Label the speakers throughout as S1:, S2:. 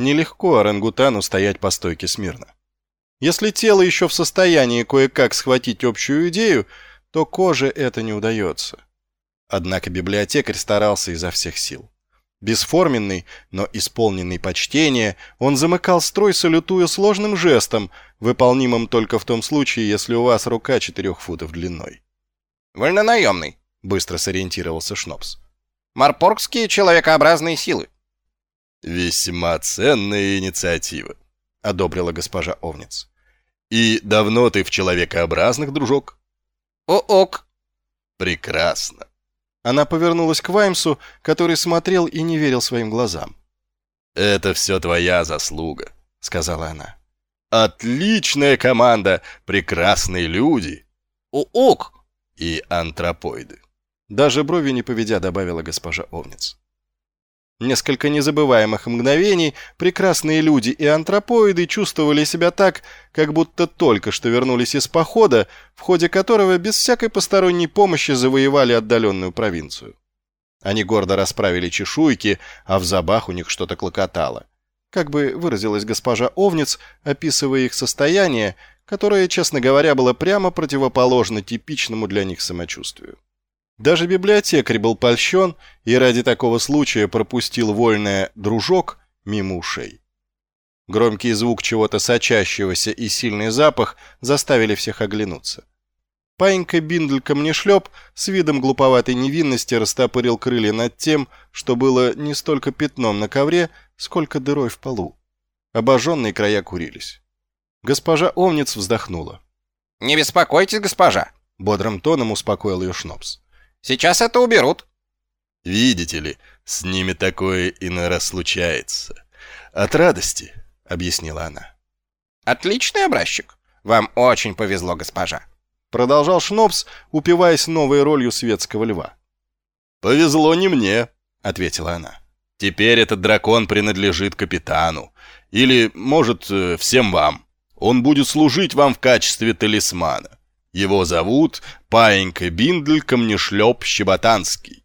S1: Нелегко орангутану стоять по стойке смирно. Если тело еще в состоянии кое-как схватить общую идею, то коже это не удается. Однако библиотекарь старался изо всех сил. Бесформенный, но исполненный почтения, он замыкал строй, салютуя сложным жестом, выполнимым только в том случае, если у вас рука четырех футов длиной.
S2: «Вольнонаемный», — быстро сориентировался Шнопс. «Марпоргские человекообразные силы».
S3: «Весьма ценная инициатива», — одобрила госпожа Овниц. «И давно ты в человекообразных, дружок?»
S2: «О-ок».
S3: «Прекрасно.
S1: Она повернулась к Ваймсу, который смотрел и не верил своим глазам.
S3: «Это все твоя заслуга», — сказала она. «Отличная команда, прекрасные люди».
S2: «У-ук!»
S3: «И антропоиды».
S1: Даже брови не поведя, добавила госпожа Овниц. Несколько незабываемых мгновений прекрасные люди и антропоиды чувствовали себя так, как будто только что вернулись из похода, в ходе которого без всякой посторонней помощи завоевали отдаленную провинцию. Они гордо расправили чешуйки, а в зубах у них что-то клокотало. Как бы выразилась госпожа Овниц, описывая их состояние, которое, честно говоря, было прямо противоположно типичному для них самочувствию. Даже библиотекарь был польщен и ради такого случая пропустил вольное «дружок» мимо ушей. Громкий звук чего-то сочащегося и сильный запах заставили всех оглянуться. Паинька Биндль Камнешлеп с видом глуповатой невинности растопырил крылья над тем, что было не столько пятном на ковре, сколько дырой в полу. Обожженные края курились. Госпожа Овниц вздохнула.
S2: «Не беспокойтесь, госпожа!»
S1: Бодрым тоном успокоил ее Шнопс.
S2: Сейчас это уберут».
S3: «Видите ли, с ними такое иной раз случается. От радости», — объяснила она.
S2: «Отличный образчик. Вам очень повезло, госпожа».
S1: Продолжал Шнопс, упиваясь новой ролью светского льва.
S3: «Повезло не мне», — ответила она. «Теперь этот дракон принадлежит капитану. Или, может, э, всем вам. Он будет служить вам в качестве талисмана. Его зовут Паинька Биндль Камнешлеп Щеботанский.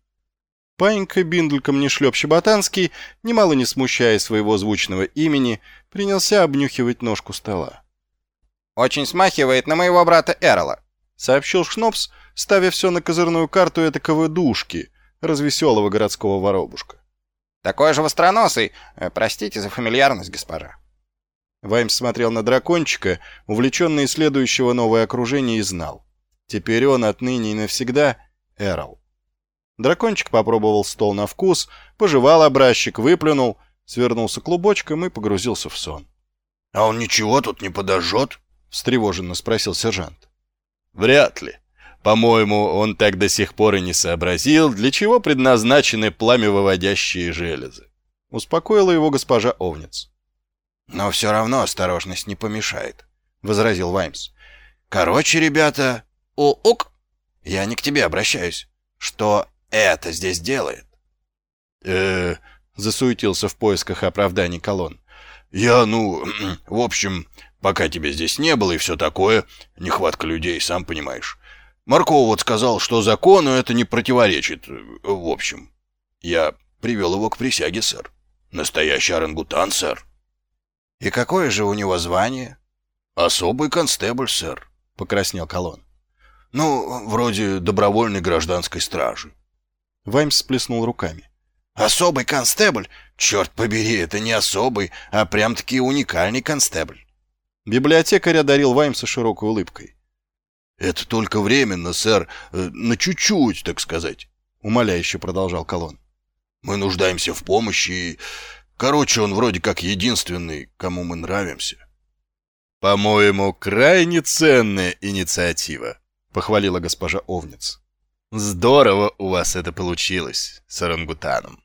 S1: Паинька Биндль Камнешлеп Щеботанский, немало не смущая своего звучного имени, принялся обнюхивать ножку стола.
S2: «Очень смахивает на моего брата Эрла», —
S1: сообщил Шнопс, ставя все на козырную карту этакого душки, развеселого городского воробушка.
S2: «Такой же востроносый. Э, простите за фамильярность, госпожа».
S1: Ваймс смотрел на дракончика, увлеченный исследующего новое окружение, и знал. Теперь он отныне и навсегда Эрл. Дракончик попробовал стол на вкус, пожевал образчик, выплюнул, свернулся клубочком и погрузился в сон.
S4: — А он ничего тут не подожжет?
S1: — встревоженно спросил сержант.
S3: — Вряд ли. По-моему, он так до сих пор и не сообразил, для чего предназначены пламя-выводящие железы.
S1: Успокоила его госпожа Овниц.
S4: «Но все равно осторожность не помешает», — возразил Ваймс. «Короче, ребята, у-ук, я не к тебе обращаюсь. Что это здесь делает?»
S1: э засуетился в поисках оправданий колонн.
S4: «Я, ну, в общем, пока тебя здесь не было и все такое, нехватка людей, сам понимаешь. Марков вот сказал, что закону это не противоречит, в общем. Я привел его к присяге, сэр. Настоящий орангутан, сэр». «И какое же у него звание?» «Особый констебль, сэр», — покраснел Колон. «Ну, вроде добровольной гражданской стражи».
S1: Ваймс сплеснул руками.
S4: «Особый констебль? Черт побери, это не особый, а прям-таки уникальный констебль».
S1: Библиотекарь одарил Ваймса широкой улыбкой.
S4: «Это только временно, сэр, э, на чуть-чуть, так сказать», — умоляюще продолжал Колон. «Мы нуждаемся в помощи и Короче, он вроде как единственный, кому мы нравимся.
S3: «По-моему, крайне ценная инициатива», — похвалила госпожа Овниц. «Здорово у вас это получилось с орангутаном».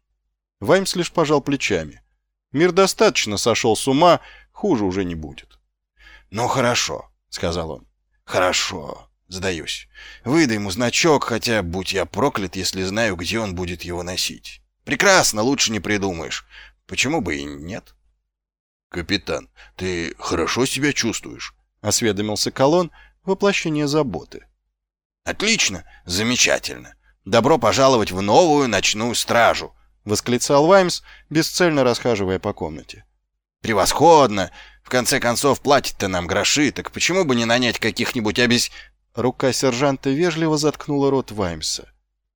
S1: Ваймс лишь пожал плечами. Мир достаточно сошел с ума, хуже уже не будет.
S4: «Ну хорошо», — сказал он. «Хорошо, сдаюсь. Выдай ему значок, хотя, будь я проклят, если знаю, где он будет его носить. Прекрасно, лучше не придумаешь. Почему бы и нет? «Капитан, ты хорошо себя чувствуешь?» — осведомился Колон, воплощение заботы. «Отлично! Замечательно! Добро пожаловать в новую ночную стражу!» — восклицал Ваймс, бесцельно расхаживая по комнате.
S5: Превосходно! В конце концов, платить-то нам гроши, так почему бы не нанять каких-нибудь обез...
S6: Рука сержанта вежливо заткнула рот Ваймса.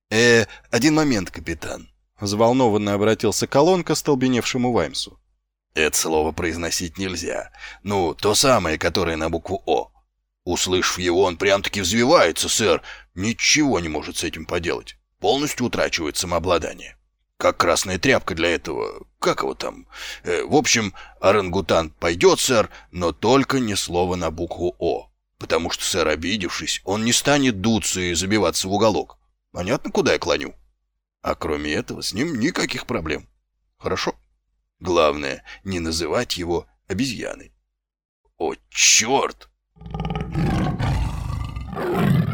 S1: «Э, один момент, капитан», —
S6: взволнованно обратился колонка столбеневшему Ваймсу.
S1: «Это слово произносить нельзя. Ну, то самое, которое на букву «О». Услышав его, он прям-таки взвивается, сэр. Ничего не может с этим поделать. Полностью утрачивает самообладание. Как красная тряпка для этого... Как его там? Э, в общем, орангутан пойдет, сэр, но только ни слова на букву «О». Потому что, сэр, обидевшись, он не станет дуться и забиваться в уголок. Понятно, куда я клоню? А кроме этого, с ним никаких проблем. Хорошо? Главное, не называть его обезьяной. О, черт! Thank you.